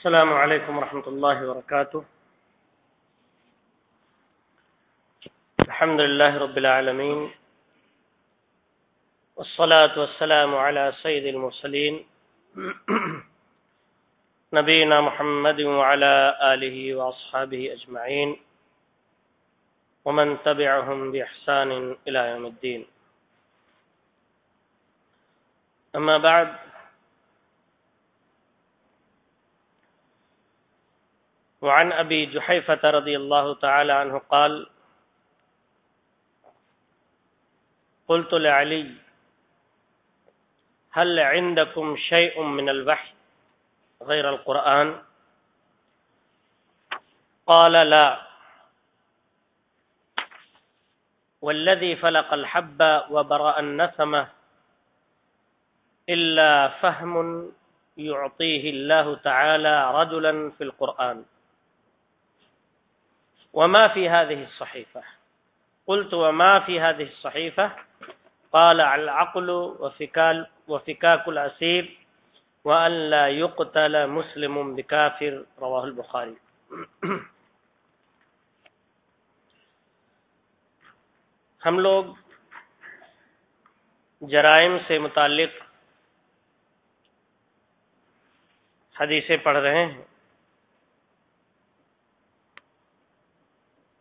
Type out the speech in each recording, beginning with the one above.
السلام عليكم ورحمة الله وبركاته. الحمد لله رب العالمين، والصلاة والسلام على سيد المرسلين نبينا محمد وعلى آله وأصحابه أجمعين، ومن تبعهم بإحسان إلى يوم الدين. أما بعد وعن أبي جحيفة رضي الله تعالى عنه قال، قلت لعلي هل عندكم شيء من الوحي غير القرآن؟ قال لا. والذي فلق الحب وبرأ النسمة إلا فهم يعطيه الله تعالى رجلا في القرآن. وما في هذه الصحيفة قلت وما في هذه الصحيفة قال العقل وفكال وفكاك الأسير وأن لا يقتل مسلم بكافر رواه البخاري ہم لوگ جرائم سے متعلق حدیثیں پڑھ رہے ہیں۔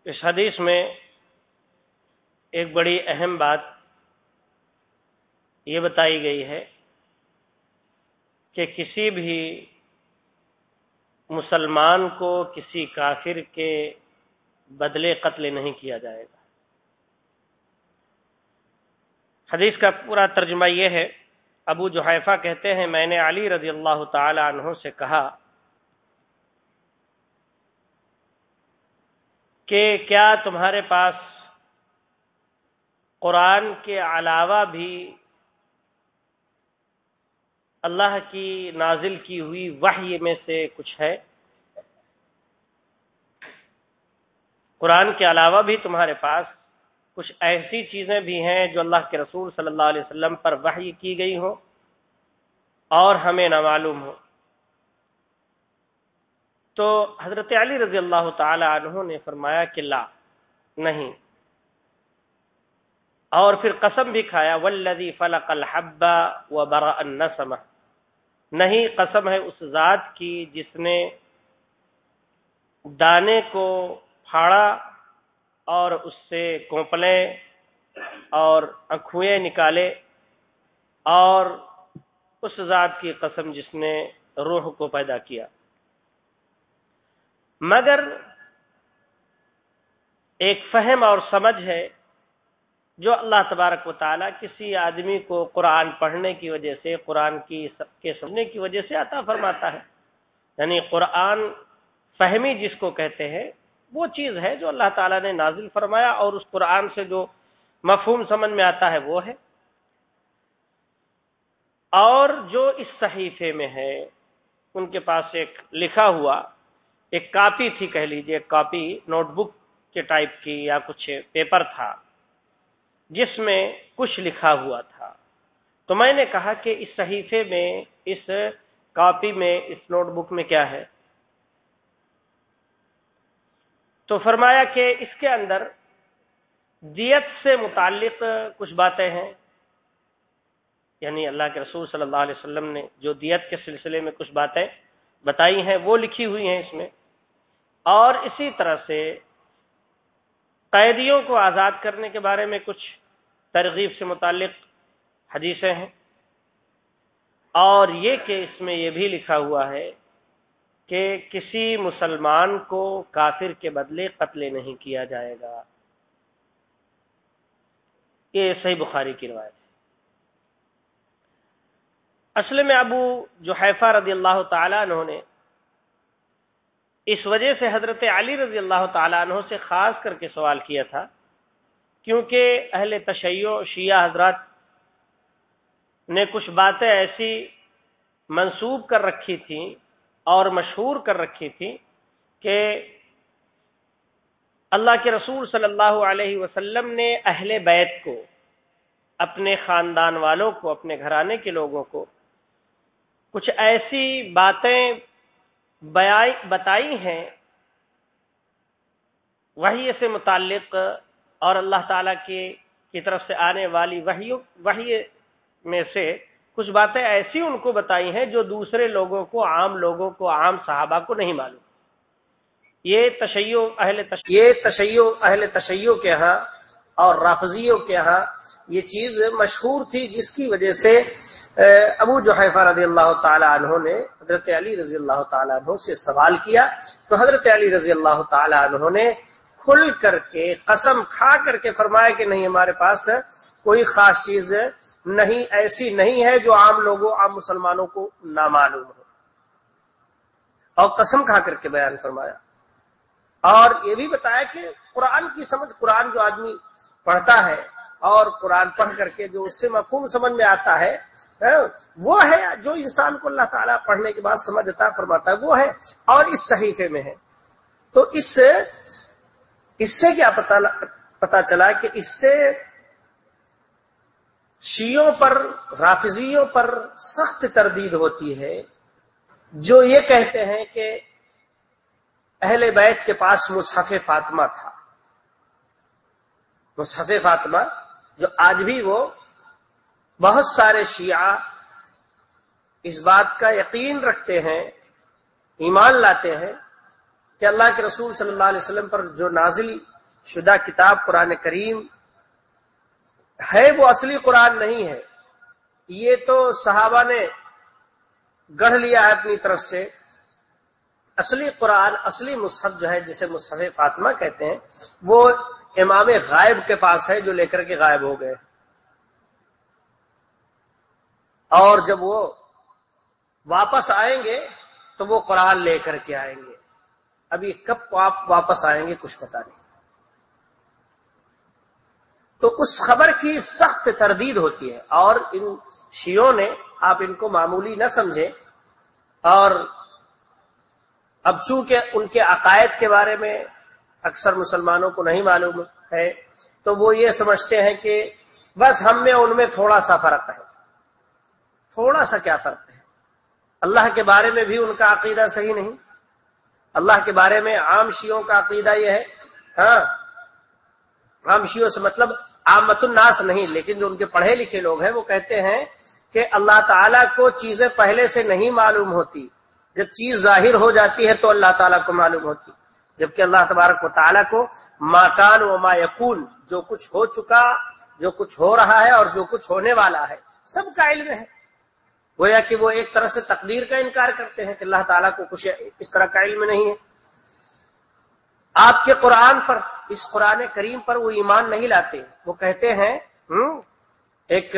اس حدیث میں ایک بڑی اہم بات یہ بتائی گئی ہے کہ کسی بھی مسلمان کو کسی کافر کے بدلے قتل نہیں کیا جائے گا۔ حدیث کا پورا ترجمہ یہ ہے، ابو جوحیفہ کہتے ہیں، میں نے علی رضی اللہ تعالی عنہ سے کہا کہ کیا تمہارے پاس قرآن کے علاوہ بھی اللہ کی نازل کی ہوئی وحی میں سے کچھ ہے؟ قرآن کے علاوہ بھی تمہارے پاس کچھ ایسی چیزیں بھی ہیں جو اللہ کے رسول صلی اللہ علیہ وسلم پر وحی کی گئی ہو اور ہمیں نہ معلوم ہو تو حضرت علی رضی اللہ تعالی عنہ نے فرمایا کہ لا، نہیں۔ اور پھر قسم بھی کھایا ولدی فلق الحب و برا نہیں، قسم ہے اس ذات کی جس نے دانے کو پھاڑا اور اس سے کوپلیں اور اکھوئیں نکالے۔ اور اس ذات کی قسم جس نے روح کو پیدا کیا۔ مگر ایک فہم اور سمجھ ہے جو اللہ تبارک و تعالیٰ کسی آدمی کو قرآن پڑھنے کی وجہ سے، قرآن کی کے سننے کی وجہ سے عطا فرماتا ہے۔ یعنی قرآن فہمی جس کو کہتے ہیں، وہ چیز ہے جو اللہ تعالیٰ نے نازل فرمایا اور اس قرآن سے جو مفہوم سمجھ میں آتا ہے، وہ ہے۔ اور جو اس صحیفے میں ہے، ان کے پاس ایک لکھا ہوا ایک کاپی تھی، کہہ لیجیے ایک کاپی نوٹ بک کے ٹائپ کی یا کچھ پیپر تھا، جس میں کچھ لکھا ہوا تھا۔ تو میں نے کہا کہ اس صحیفے میں، اس کاپی میں، اس نوٹ بک میں کیا ہے؟ تو فرمایا کہ اس کے اندر دیت سے متعلق کچھ باتیں ہیں۔ یعنی اللہ کے رسول صلی اللہ علیہ وسلم نے جو دیت کے سلسلے میں کچھ باتیں بتائی ہیں، وہ لکھی ہوئی ہیں اس میں۔ اور اسی طرح سے قیدیوں کو آزاد کرنے کے بارے میں کچھ ترغیب سے متعلق حدیثیں ہیں۔ اور یہ کہ اس میں یہ بھی لکھا ہوا ہے کہ کسی مسلمان کو کافر کے بدلے قتل نہیں کیا جائے گا۔ یہ صحیح بخاری کی روایت ہے۔ اصل میں ابو جو حیفہ رضی اللہ تعالیٰ عنہ نے اس وجہ سے حضرت علی رضی اللہ تعالیٰ عنہ سے خاص کر کے سوال کیا تھا، کیونکہ اہل تشیع شیعہ حضرات نے کچھ باتیں ایسی منسوب کر رکھی تھیں اور مشہور کر رکھی تھی کہ اللہ کے رسول صلی اللہ علیہ وسلم نے اہل بیت کو، اپنے خاندان والوں کو، اپنے گھرانے کے لوگوں کو کچھ ایسی باتیں بتائی ہیں، وحی سے متعلق اور اللہ تعالی کے کی طرف سے آنے والی وحی میں سے کچھ باتیں ایسی ان کو بتائی ہیں جو دوسرے لوگوں کو، عام لوگوں کو، عام صحابہ کو نہیں معلوم۔ یہ تشیع اہل یہ تشیع اہل تشیع کے ہاں اور رافضیوں کے ہاں یہ چیز مشہور تھی جس کی وجہ سے ابو جو رضی اللہ تعالیٰ عنہ نے حضرت علی رضی اللہ تعالیٰ عنہ سے سوال کیا۔ تو حضرت علی رضی اللہ تعالیٰ عنہ نے کھل کر کے قسم کھا کر کے فرمایا کہ نہیں، ہمارے پاس کوئی خاص چیز نہیں، ایسی نہیں ہے جو عام لوگوں، عام مسلمانوں کو نامعلوم ہو۔ اور قسم کھا کر کے بیان فرمایا۔ اور یہ بھی بتایا کہ قرآن کی سمجھ، قرآن جو آدمی پڑھتا ہے اور قرآن پڑھ کر کے جو اس سے مفہوم سمجھ میں آتا ہے ہاں، وہ ہے جو انسان کو اللہ تعالیٰ پڑھنے کے بعد سمجھتا، فرماتا ہے، وہ ہے اور اس صحیفے میں ہے۔ تو اس سے اس سے کیا پتا پتا چلا کہ اس سے شیوں پر، رافضیوں پر سخت تردید ہوتی ہے۔ جو یہ کہتے ہیں کہ اہل بیت کے پاس مصحف فاطمہ تھا۔ مصحف فاطمہ جو آج بھی وہ بہت سارے شیعہ اس بات کا یقین رکھتے ہیں، ایمان لاتے ہیں کہ اللہ کے رسول صلی اللہ علیہ وسلم پر جو نازل شدہ کتاب قرآن کریم ہے، وہ اصلی قرآن نہیں ہے۔ یہ تو صحابہ نے گڑھ لیا ہے اپنی طرف سے۔ اصلی قرآن، اصلی مصحف جو ہے، جسے مصحف فاطمہ کہتے ہیں، وہ امام غائب کے پاس ہے جو لے کر کے غائب ہو گئے۔ اور جب وہ واپس آئیں گے تو وہ قرآن لے کر کے آئیں گے۔ ابھی کب آپ واپس آئیں گے کچھ پتا نہیں۔ تو اس خبر کی سخت تردید ہوتی ہے اور ان شیوں نے آپ ان کو معمولی نہ سمجھے اور اب چونکہ ان کے عقائد کے بارے میں اکثر مسلمانوں کو نہیں معلوم ہے، تو وہ یہ سمجھتے ہیں کہ بس ہم میں ان میں تھوڑا سا فرق ہے۔ تھوڑا سا کیا فرق ہے؟ اللہ کے بارے میں بھی ان کا عقیدہ صحیح نہیں۔ اللہ کے بارے میں عام شیوں کا عقیدہ یہ ہے۔ ہاں عام شیوں سے مطلب عامت الناس نہیں، لیکن جو ان کے پڑھے لکھے لوگ ہیں، وہ کہتے ہیں کہ اللہ تعالیٰ کو چیزیں پہلے سے نہیں معلوم ہوتی۔ جب چیز ظاہر ہو جاتی ہے تو اللہ تعالیٰ کو معلوم ہوتی۔ جبکہ اللہ تبارک و تعالیٰ کو ماکان و ما یقون جو کچھ ہو چکا، جو کچھ ہو رہا ہے اور جو کچھ ہونے والا ہے، سب کا علم ہے۔ گویا کہ وہ ایک طرح سے تقدیر کا انکار کرتے ہیں کہ اللہ تعالیٰ کو کچھ اس طرح کا علم نہیں ہے۔ آپ کے قرآن پر، اس قرآن کریم پر وہ ایمان نہیں لاتے۔ وہ کہتے ہیں ایک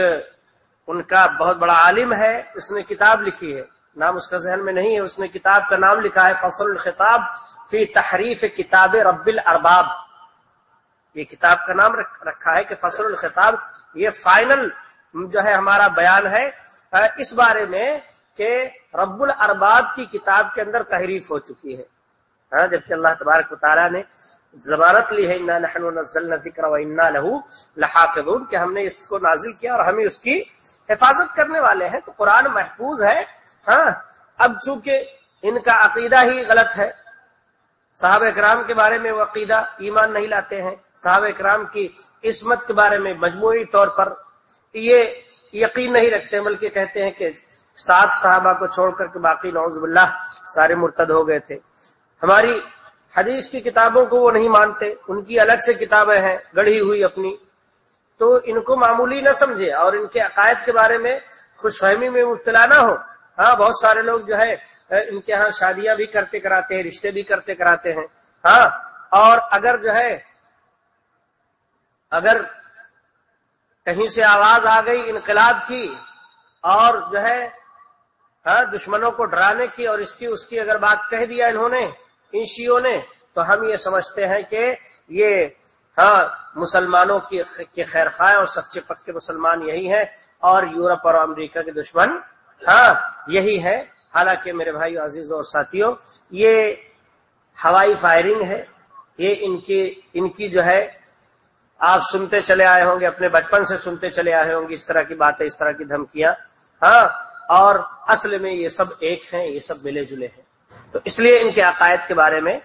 ان کا بہت بڑا عالم ہے، اس نے کتاب لکھی ہے۔ نام اس کا ذہن میں نہیں ہے، اس نے کتاب کا نام لکھا ہے، فصل الخطاب فی تحریف کتاب رب الارباب۔ یہ کتاب کا نام رکھا ہے کہ فصل الخطاب، یہ فائنل جو ہے ہمارا بیان ہے۔ اس بارے میں کہ رب الارباب کی کتاب کے اندر تحریف ہو چکی ہے۔ ہاں جبکہ اللہ تبارک و تعالیٰ نے ضمانت لی ہے ذکر و انا لہو لحافظون کہ ہم نے اس کو نازل کیا اور ہمیں اس کی حفاظت کرنے والے ہیں، تو قرآن محفوظ ہے۔ ہاں اب چونکہ ان کا عقیدہ ہی غلط ہے، صحابہ اکرام کے بارے میں وہ عقیدہ ایمان نہیں لاتے ہیں۔ صحابہ اکرام کی عصمت کے بارے میں مجموعی طور پر یہ یقین نہیں رکھتے، بلکہ کہتے ہیں کہ سات صحابہ کو چھوڑ کر کے باقی نوز باللہ سارے مرتد ہو گئے تھے۔ ہماری حدیث کی کتابوں کو وہ نہیں مانتے، ان کی الگ سے کتابیں ہیں، گڑھی ہوئی اپنی۔ تو ان کو معمولی نہ سمجھے اور ان کے عقائد کے بارے میں خوش فہمی میں مبتلا نہ ہو۔ ہاں بہت سارے لوگ جو ہے، ان کے ہاں شادیاں بھی کرتے کراتے ہیں، رشتے بھی کرتے کراتے ہیں۔ ہاں اور اگر جو ہے، اگر کہیں سے آواز آ گئی انقلاب کی اور جو ہے ہاں دشمنوں کو ڈرانے کی اور اس کی اس کی اگر بات کہہ دیا انہوں نے، ان شیوں نے، تو ہم یہ سمجھتے ہیں کہ یہ ہاں مسلمانوں کی خیر خواہ اور سچے پکے مسلمان یہی ہیں اور یورپ اور امریکہ کے دشمن ہاں یہی ہے حالانکہ میرے بھائی عزیز اور ساتھیوں، یہ ہوائی فائرنگ ہے۔ یہ ان کی ان کی جو ہے، آپ سنتے چلے آئے ہوں گے، اپنے بچپن سے سنتے چلے آئے ہوں گے، اس طرح کی باتیں، اس طرح کی دھمکیاں ہاں اور اصل میں یہ سب ایک ہیں، یہ سب ملے جلے ہیں۔ تو اس لیے ان کے عقائد کے بارے میں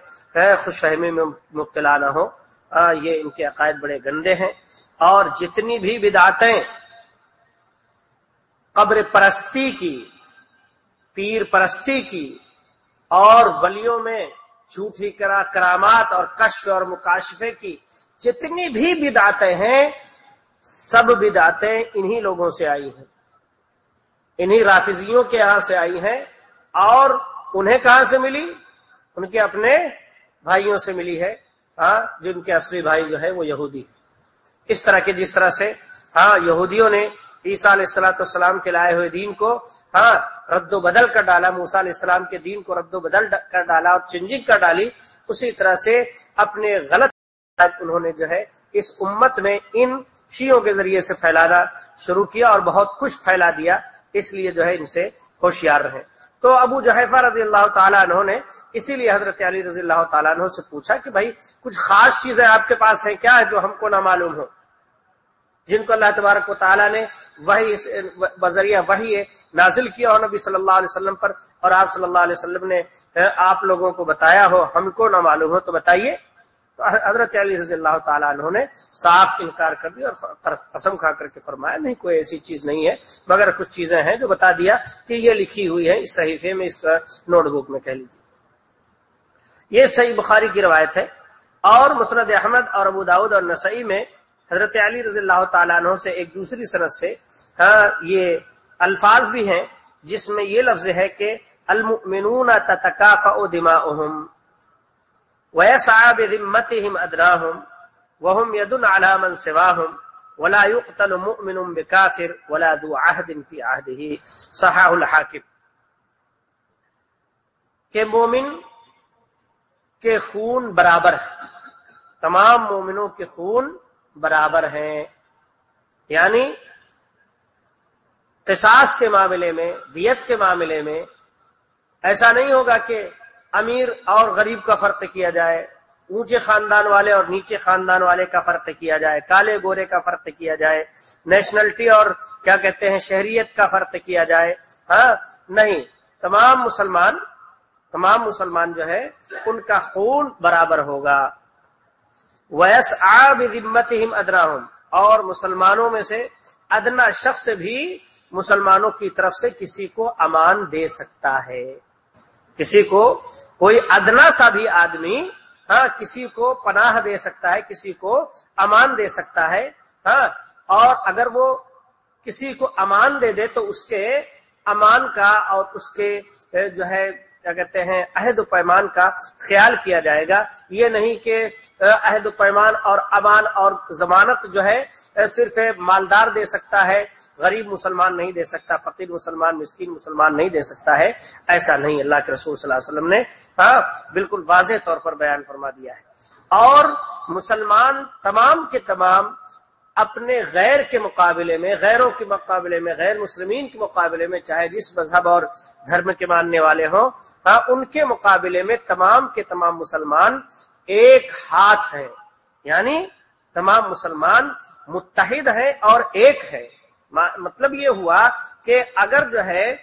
خوش فہمی میں مبتلا نہ ہو یہ ان کے عقائد بڑے گندے ہیں۔ اور جتنی بھی بدعتیں قبر پرستی کی، پیر پرستی کی، اور ولیوں میں جھوٹی کرا، کرامات اور کشف اور مکاشفے کی جتنی بھی بدعتیں ہیں، سب بدعتیں انہی لوگوں سے آئی ہیں۔ انہی رافضیوں کے یہاں سے آئی ہیں۔ اور انہیں کہاں سے ملی؟ ان کے اپنے بھائیوں سے ملی ہے۔ ہاں جن کے اصلی بھائی جو ہے وہ یہودی اس طرح کے جس طرح سے ہاں یہودیوں نے عیسیٰ علیہ السلاۃ والسلام کے لائے ہوئے دین کو ہاں رد و بدل کر ڈالا موسا علیہ السلام کے دین کو رد و بدل کر ڈالا اور چنجنگ کر ڈالی، اسی طرح سے اپنے غلط انہوں نے جو ہے اس امت میں ان شیوں کے ذریعے سے پھیلانا شروع کیا اور بہت کچھ پھیلا دیا، اس لیے جو ہے ان سے ہوشیار رہے۔ تو ابو جہیفہ رضی اللہ تعالیٰ عنہ نے اسی لیے حضرت علی رضی اللہ تعالیٰ عنہ سے پوچھا کہ بھائی، کچھ خاص چیزیں آپ کے پاس ہیں کیا ہے جو ہم کو نہ معلوم ہو؟ جن کو اللہ تبارک و تعالیٰ نے وہی بذریعہ وہی نازل کیا ہو نبی صلی اللہ علیہ وسلم پر اور آپ صلی اللہ علیہ وسلم نے آپ لوگوں کو بتایا ہو، ہم کو نہ معلوم ہو، تو بتائیے۔ تو حضرت علی رضی اللہ تعالیٰ عنہ نے صاف انکار کر دیا اور قسم کھا کر کے فرمایا، نہیں، کوئی ایسی چیز نہیں ہے، مگر کچھ چیزیں ہیں جو بتا دیا کہ یہ لکھی ہوئی ہے، اس صحیفے میں اس کا نوٹ بک میں کہہ لیجیے۔ یہ صحیح بخاری کی روایت ہے اور مسرد احمد اور ابو داود اور نسائی میں حضرت علی رضی اللہ تعالیٰ عنہ سے ایک دوسری صنعت سے ہاں یہ الفاظ بھی ہیں جس میں یہ لفظ ہے کہ المؤمنون تتکافع دماؤہم۔ ويسعى بذمتهم ادناهم وهم يدن على من سواهم ولا يقتل مؤمن بكافر ولا ذو عهد في عهده صحاح الحاکم کہ مومن کے خون برابر ہے تمام مومنوں کے خون برابر ہیں۔ یعنی قصاص کے معاملے میں، دیت کے معاملے میں ایسا نہیں ہوگا کہ امیر اور غریب کا فرق کیا جائے، اونچے خاندان والے اور نیچے خاندان والے کا فرق کیا جائے، کالے گورے کا فرق کیا جائے نیشنلٹی اور کیا کہتے ہیں، شہریت کا فرق کیا جائے۔ ہاں نہیں، تمام مسلمان تمام مسلمان جو ہے، ان کا خون برابر ہوگا۔ ویس آب ذمت ادنا اور مسلمانوں میں سے ادنا شخص بھی مسلمانوں کی طرف سے کسی کو امان دے سکتا ہے۔ کسی کو کوئی ادنا سا بھی آدمی ہاں کسی کو پناہ دے سکتا ہے، کسی کو امان دے سکتا ہے ہاں اور اگر وہ کسی کو امان دے دے تو اس کے امان کا اور اس کے، جو ہے کیا کہتے ہیں، عہد و پیمان کا خیال کیا جائے گا۔ یہ نہیں کہ عہد و پیمان اور امان اور ضمانت جو ہے صرف مالدار دے سکتا ہے، غریب مسلمان نہیں دے سکتا، فقیر مسلمان، مسکین مسلمان نہیں دے سکتا ہے۔ ایسا نہیں، اللہ کے رسول صلی اللہ علیہ وسلم نے ہاں بالکل واضح طور پر بیان فرما دیا ہے۔ اور مسلمان تمام کے تمام اپنے غیر کے مقابلے میں، غیروں کے مقابلے میں، غیر مسلمین کے مقابلے میں، چاہے جس مذہب اور دھرم کے ماننے والے ہوں ہاں ان کے مقابلے میں تمام کے تمام مسلمان ایک ہاتھ ہیں۔ یعنی تمام مسلمان متحد ہیں اور ایک ہے مطلب یہ ہوا کہ اگر جو ہے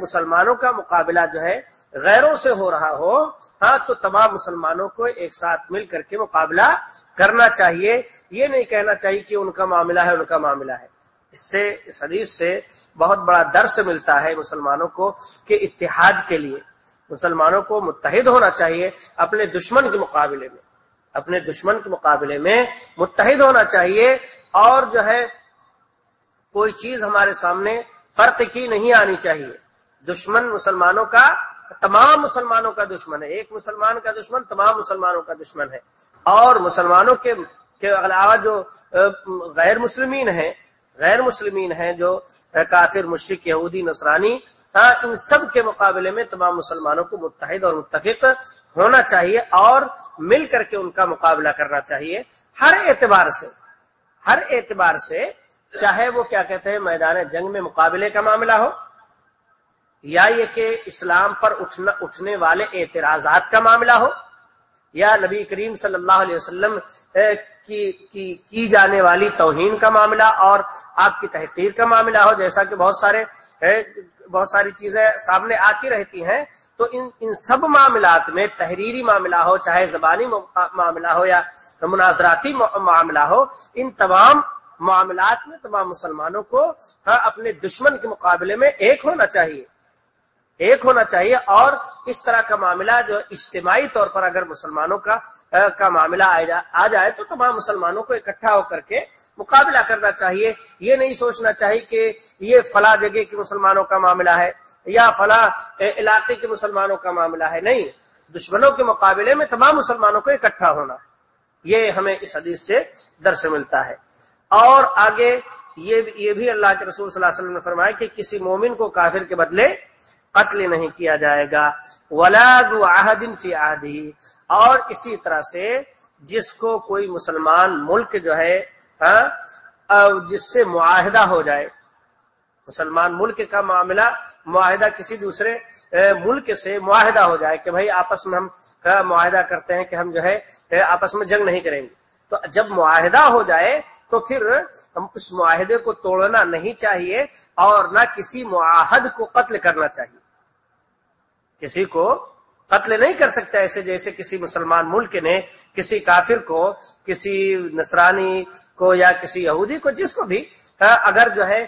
مسلمانوں کا مقابلہ جو ہے غیروں سے ہو رہا ہو ہاں تو تمام مسلمانوں کو ایک ساتھ مل کر کے مقابلہ کرنا چاہیے۔ یہ نہیں کہنا چاہیے کہ ان کا معاملہ ہے، ان کا معاملہ ہے۔ اس سے، اس حدیث سے بہت بڑا درس ملتا ہے مسلمانوں کو کہ اتحاد کے لیے مسلمانوں کو متحد ہونا چاہیے اپنے دشمن کے مقابلے میں۔ اپنے دشمن کے مقابلے میں متحد ہونا چاہیے اور جو ہے کوئی چیز ہمارے سامنے فرق کی نہیں آنی چاہیے۔ دشمن مسلمانوں کا، تمام مسلمانوں کا دشمن ہے۔ ایک مسلمان کا دشمن، تمام مسلمانوں کا دشمن ہے۔ اور مسلمانوں کے علاوہ جو غیر مسلمین ہیں، غیر مسلمین ہیں جو کافر مشرق یہودی، نصرانی ہاں ان سب کے مقابلے میں تمام مسلمانوں کو متحد اور متفق ہونا چاہیے اور مل کر کے ان کا مقابلہ کرنا چاہیے۔ ہر اعتبار سے، ہر اعتبار سے چاہے وہ کیا کہتے ہیں میدان جنگ میں مقابلے کا معاملہ ہو یا یہ کہ اسلام پر اٹھنا اٹھنے والے اعتراضات کا معاملہ ہو یا نبی کریم صلی اللہ علیہ وسلم کی کی, کی جانے والی توہین کا معاملہ اور آپ کی تحقیر کا معاملہ ہو جیسا کہ بہت سارے بہت ساری چیزیں سامنے آتی رہتی ہیں تو ان ان سب معاملات میں تحریری معاملہ ہو چاہے زبانی معاملہ ہو یا مناظراتی معاملہ ہو ان تمام معاملات میں تمام مسلمانوں کو ہاں، اپنے دشمن کے مقابلے میں ایک ہونا چاہیے۔ ایک ہونا چاہیے اور اس طرح کا معاملہ جو اجتماعی طور پر اگر مسلمانوں کا ہاں، کا معاملہ آ جائے تو تمام مسلمانوں کو اکٹھا ہو کر کے مقابلہ کرنا چاہیے۔ یہ نہیں سوچنا چاہیے کہ یہ فلاں جگہ کے مسلمانوں کا معاملہ ہے یا فلاں علاقے کے مسلمانوں کا معاملہ ہے۔ نہیں دشمنوں کے مقابلے میں تمام مسلمانوں کو اکٹھا ہونا یہ ہمیں اس حدیث سے درس ملتا ہے۔ اور آگے یہ بھی اللہ کے رسول صلی اللہ علیہ وسلم نے فرمایا کہ کسی مومن کو کافر کے بدلے قتل نہیں کیا جائے گا۔ ولاد فی عہدی اور اسی طرح سے جس کو کوئی مسلمان ملک جو ہے ہاں، جس سے معاہدہ ہو جائے۔ مسلمان ملک کا معاملہ، معاہدہ کسی دوسرے ملک سے معاہدہ ہو جائے کہ بھائی آپس میں ہم ہاں، معاہدہ کرتے ہیں کہ ہم جو ہے آپس میں جنگ نہیں کریں گے۔ تو جب معاہدہ ہو جائے تو پھر ہم اس معاہدے کو توڑنا نہیں چاہیے اور نہ کسی معاہد کو قتل کرنا چاہیے۔ کسی کو قتل نہیں کر سکتا ایسے جیسے کسی مسلمان ملک نے، کسی کافر کو، کسی نصرانی کو یا کسی یہودی کو، جس کو بھی ہاں، اگر جو ہے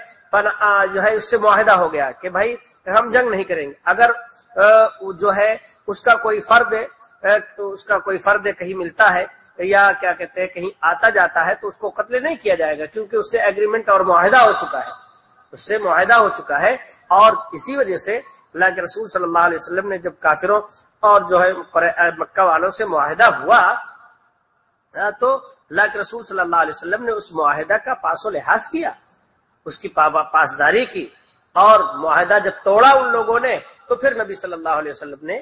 جو ہے اس سے معاہدہ ہو گیا کہ بھائی ہم جنگ نہیں کریں گے، اگر جو ہے اس کا کوئی فرد اس کا کوئی فرد کہیں ملتا ہے یا کیا کہتے ہیں، کہیں آتا جاتا ہے تو اس کو قتل نہیں کیا جائے گا کیونکہ اس سے ایگریمنٹ اور معاہدہ ہو چکا ہے۔ اس سے معاہدہ ہو چکا ہے اور اسی وجہ سے اللہ کے رسول صلی اللہ علیہ وسلم نے جب کافروں اور جو ہے مکہ والوں سے معاہدہ ہوا تو اللہ کے رسول صلی اللہ علیہ وسلم نے اس معاہدہ کا پاس و لحاظ کیا، اس کی پاسداری کی۔ اور معاہدہ جب توڑا ان لوگوں نے، تو پھر نبی صلی اللہ علیہ وسلم نے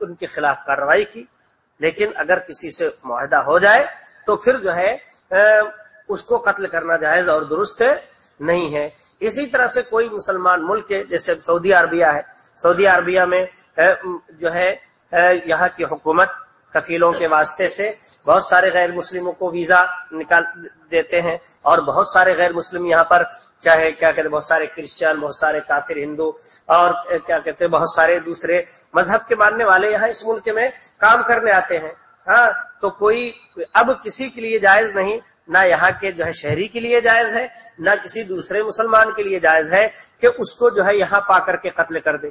ان کے خلاف کارروائی کی۔ لیکن اگر کسی سے معاہدہ ہو جائے، تو پھر جو ہے اس کو قتل کرنا جائز اور درست نہیں ہے۔ اسی طرح سے کوئی مسلمان ملک جیسے سعودی عربیہ ہے۔ سعودی عربیہ میں جو ہے یہاں کی حکومت کفیلوں کے واسطے سے بہت سارے غیر مسلموں کو ویزا نکال دیتے ہیں اور بہت سارے غیر مسلم یہاں پر چاہے کیا کہتے بہت سارے کرسچن، بہت سارے کافر، ہندو اور کیا کہتے ہیں، بہت سارے دوسرے مذہب کے ماننے والے یہاں اس ملک میں کام کرنے آتے ہیں۔ ہاں تو کوئی اب کسی کے لیے جائز نہیں، نہ یہاں کے جو ہے شہری کے لیے جائز ہے، نہ کسی دوسرے مسلمان کے لیے جائز ہے کہ اس کو جو ہے یہاں پا کر کے قتل کر دے۔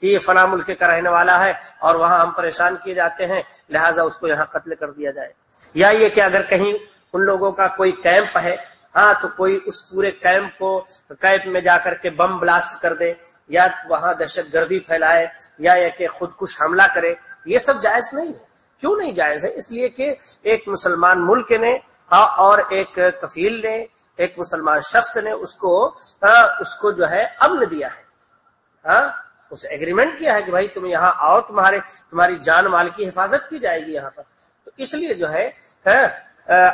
کہ یہ فلاں ملک کا رہنے والا ہے اور وہاں ہم پریشان کیے جاتے ہیں، لہٰذا اس کو یہاں قتل کر دیا جائے۔ یا یہ کہ اگر کہیں ان لوگوں کا کوئی کیمپ ہے ہاں تو کوئی اس پورے کیمپ کو کیمپ میں جا کر کے بم بلاسٹ کر دے، یا وہاں دہشت گردی پھیلائے، یا یہ کہ خود کش حملہ کرے، یہ سب جائز نہیں ہے۔ کیوں نہیں جائز ہے؟ اس لیے کہ ایک مسلمان ملک نے ہاں اور ایک کفیل نے، ایک مسلمان شخص نے اس کو ہاں، اس کو جو ہے امن دیا ہے۔ ہاں اس ایگریمنٹ کیا ہے کہ بھائی تم یہاں آؤ، تمہارے، تمہاری جان مال کی حفاظت کی جائے گی یہاں پر۔ تو اس لیے جو ہے ہاں،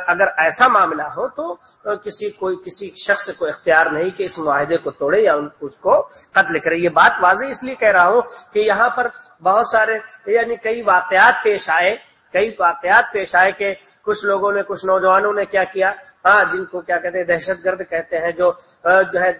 اگر ایسا معاملہ ہو تو کسی، کوئی کسی شخص کو اختیار نہیں کہ اس معاہدے کو توڑے یا اس کو قتل کرے۔ یہ بات واضح اس لیے کہہ رہا ہوں کہ یہاں پر بہت سارے یعنی کئی واقعات پیش آئے کئی واقعات پیش آئے کہ کچھ لوگوں نے، کچھ نوجوانوں نے کیا کیا؟ ہاں جن کو کیا کہتے ہیں، دہشت گرد کہتے ہیں، جو جو ہے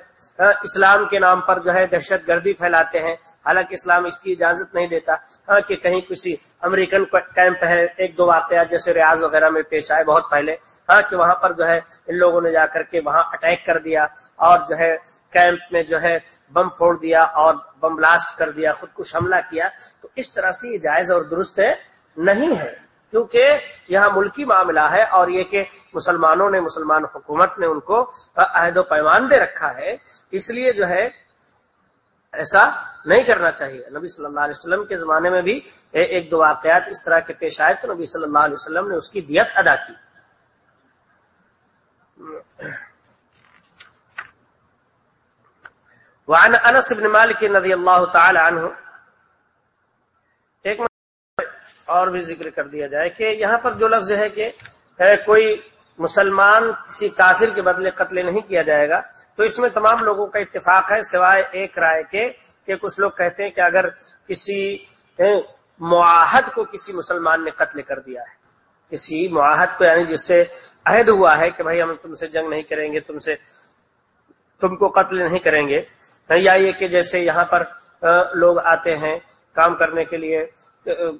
اسلام کے نام پر جو ہے دہشت گردی پھیلاتے ہیں۔ حالانکہ اسلام اس کی اجازت نہیں دیتا۔ ہاں کہ کہیں کسی امریکن کیمپ ہے، ایک دو واقعات جیسے ریاض وغیرہ میں پیش آئے بہت پہلے۔ ہاں کہ وہاں پر جو ہے ان لوگوں نے جا کر کے وہاں اٹیک کر دیا اور جو ہے کیمپ میں جو ہے بم پھوڑ دیا اور بم بلاسٹ کر دیا خود کش حملہ کیا۔ تو اس طرح سے یہ جائز اور درست ہے۔ نہیں ہے، کیونکہ یہاں ملکی معاملہ ہے اور یہ کہ مسلمانوں نے، مسلمان حکومت نے ان کو عہد و پیمان دے رکھا ہے، اس لیے جو ہے ایسا نہیں کرنا چاہیے۔ نبی صلی اللہ علیہ وسلم کے زمانے میں بھی ایک دو واقعات اس طرح کے پیش آئے، تو نبی صلی اللہ علیہ وسلم نے اس کی دیت ادا کی۔ وعن انس بن مالک رضی اللہ تعالی عنہ ایک اور بھی ذکر کر دیا جائے کہ یہاں پر جو لفظ ہے کہ کوئی مسلمان کسی کافر کے بدلے قتل نہیں کیا جائے گا، تو اس میں تمام لوگوں کا اتفاق ہے سوائے ایک رائے کے کہ کچھ لوگ کہتے ہیں کہ اگر کسی معاہد کو کسی مسلمان نے قتل کر دیا ہے، کسی معاہد کو یعنی جس سے عہد ہوا ہے کہ بھائی ہم تم سے جنگ نہیں کریں گے، تم سے تم کو قتل نہیں کریں گے، یا یہ کہ جیسے یہاں پر لوگ آتے ہیں کام کرنے کے لیے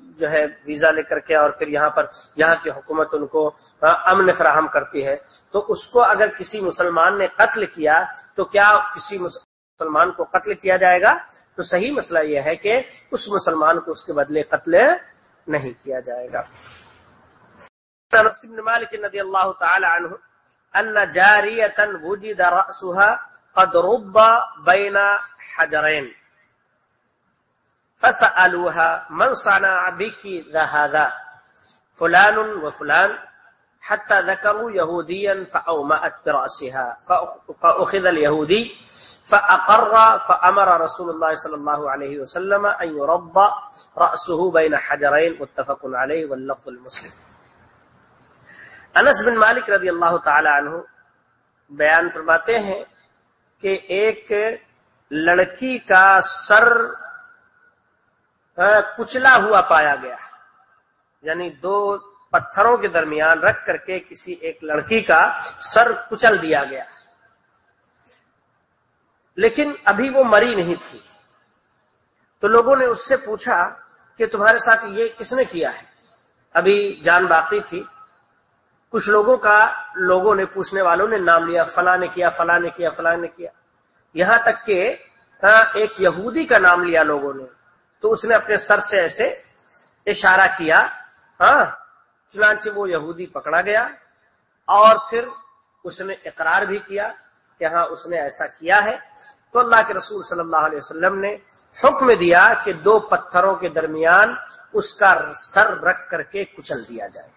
جو ہے ویزا لے کر کے اور پھر یہاں پر یہاں کی حکومت ان کو امن فراہم کرتی ہے۔ تو اس کو اگر کسی مسلمان نے قتل کیا تو کیا کسی مسلمان کو قتل کیا جائے گا؟ تو صحیح مسئلہ یہ ہے کہ اس مسلمان کو اس کے بدلے قتل نہیں کیا جائے گا۔ مالک ندی اللہ تعالی عنہ، ان جاریتا وجد رأسها قد رب بین حجرین۔ فسألوها من صنع بك ذهذا فلان وفلان. حتى ذكروا يهوديا فأومأت برأسها. فأخذ اليهودي فأقر فأمر رسول الله صلى الله عليه وسلم أن يرض رأسه بين حجرين متفق عليه واللفظ المسلم. انس بن مالک رضی اللہ تعالی عنہ بیان فرماتے ہیں کہ ایک لڑکی کا سر کچلا ہوا پایا گیا۔ یعنی دو پتھروں کے درمیان رکھ کر کے کسی ایک لڑکی کا سر کچل دیا گیا۔ لیکن ابھی وہ مری نہیں تھی۔ تو لوگوں نے اس سے پوچھا کہ تمہارے ساتھ یہ کس نے کیا ہے؟ ابھی جان باقی تھی۔ کچھ لوگوں کا لوگوں نے پوچھنے والوں نے نام لیا، فلاں نے کیا، فلاں نے کیا، فلاں نے کیا۔ یہاں تک کہ ہاں، ایک یہودی کا نام لیا لوگوں نے۔ تو اس نے اپنے سر سے ایسے اشارہ کیا ہاں چنانچہ وہ یہودی پکڑا گیا اور پھر اس نے اقرار بھی کیا کہ ہاں اس نے ایسا کیا ہے۔ تو اللہ کے رسول صلی اللہ علیہ وسلم نے حکم دیا کہ دو پتھروں کے درمیان اس کا سر رکھ کر کے کچل دیا جائے۔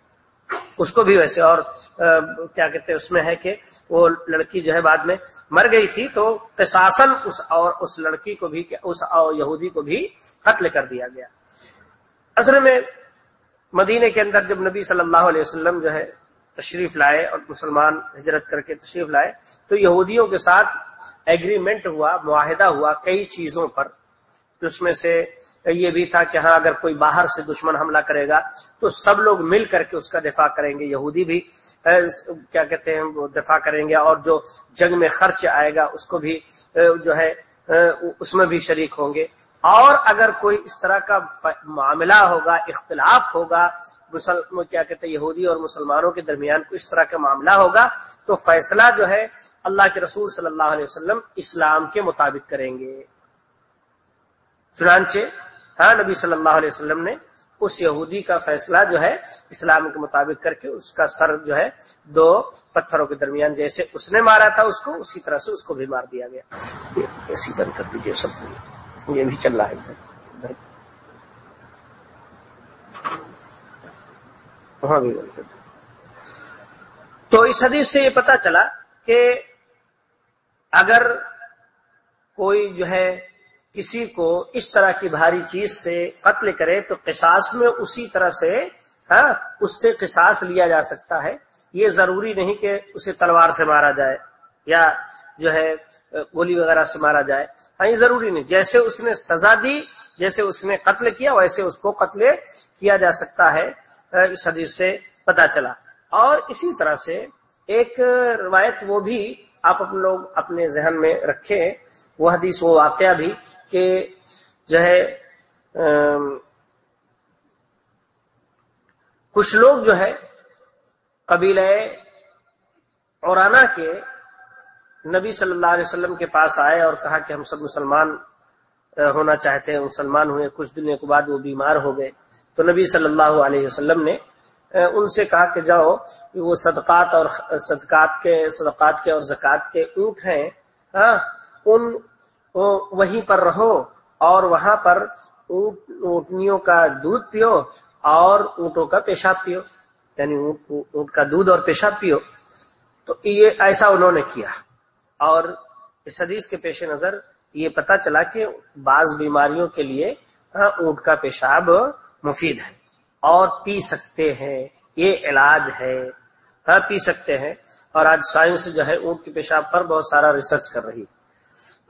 اس کو بھی ویسے اور کیا کہتے ہیں، اس میں ہے کہ وہ لڑکی جو ہے بعد میں مر گئی تھی تو قصاصن اس اور، اس لڑکی کو بھی، اس یہودی کو بھی قتل کر دیا گیا۔ اصل میں مدینے کے اندر جب نبی صلی اللہ علیہ وسلم جو ہے تشریف لائے اور مسلمان ہجرت کر کے تشریف لائے تو یہودیوں کے ساتھ ایگریمنٹ ہوا، معاہدہ ہوا کئی چیزوں پر۔ جس میں سے یہ بھی تھا کہ ہاں اگر کوئی باہر سے دشمن حملہ کرے گا تو سب لوگ مل کر کے اس کا دفاع کریں گے، یہودی بھی کیا کہتے ہیں، وہ دفاع کریں گے اور جو جنگ میں خرچ آئے گا اس کو بھی جو ہے اس میں بھی شریک ہوں گے۔ اور اگر کوئی اس طرح کا معاملہ ہوگا، اختلاف ہوگا مسلم کیا کہتے ہیں، یہودی اور مسلمانوں کے درمیان کو اس طرح کا معاملہ ہوگا، تو فیصلہ جو ہے اللہ کے رسول صلی اللہ علیہ وسلم اسلام کے مطابق کریں گے۔ چنانچہ ہاں نبی صلی اللہ علیہ وسلم نے اس یہودی کا فیصلہ جو ہے اسلام کے مطابق کر کے اس کا سر جو ہے دو پتھروں کے درمیان جیسے اس نے مارا تھا اس کو، اسی طرح سے اس کو بھی مار دیا گیا۔ ایسی بند کر دیجیے سب یہ بھی چل رہا ہے۔ وہاں بھی بند کر تو اس حدیث سے یہ پتا چلا کہ اگر کوئی جو ہے کسی کو اس طرح کی بھاری چیز سے قتل کرے تو قصاص میں اسی طرح سے ہاں اس سے قصاص لیا جا سکتا ہے۔ یہ ضروری نہیں کہ اسے تلوار سے مارا جائے یا جو ہے، گولی وغیرہ سے مارا جائے۔ ہاں یہ ضروری نہیں۔ جیسے اس نے سزا دی، جیسے اس نے قتل کیا، ویسے اس کو قتل کیا جا سکتا ہے۔ اس حدیث سے پتا چلا۔ اور اسی طرح سے ایک روایت وہ بھی آپ اپنے لوگ اپنے ذہن میں رکھیں۔ وہ حدیث، وہ واقعہ بھی کہ جو ہے کچھ لوگ جو ہے قبیل اورانا کے نبی صلی اللہ علیہ وسلم کے پاس آئے اور کہا کہ ہم سب مسلمان ہونا چاہتے ہیں، مسلمان ہوئے، کچھ دنوں کے بعد وہ بیمار ہو گئے۔ تو نبی صلی اللہ علیہ وسلم نے ان سے کہا کہ جاؤ وہ صدقات اور صدقات کے صدقات کے اور زکوٰۃ کے اونٹ ہیں۔ ہاں ان وہیں پر رہو اور وہاں پر اونٹنیوں کا دودھ پیو اور اونٹوں کا پیشاب پیو۔ یعنی اونٹ کا دودھ اور پیشاب پیو۔ تو یہ ایسا انہوں نے کیا۔ اور اس حدیث کے پیش نظر یہ پتا چلا کہ بعض بیماریوں کے لیے ہاں، اونٹ کا پیشاب مفید ہے۔ اور پی سکتے ہیں۔ یہ علاج ہے۔ ہاں پی سکتے ہیں۔ اور آج سائنس جو ہے، اونٹ کے پیشاب پر بہت سارا ریسرچ کر رہی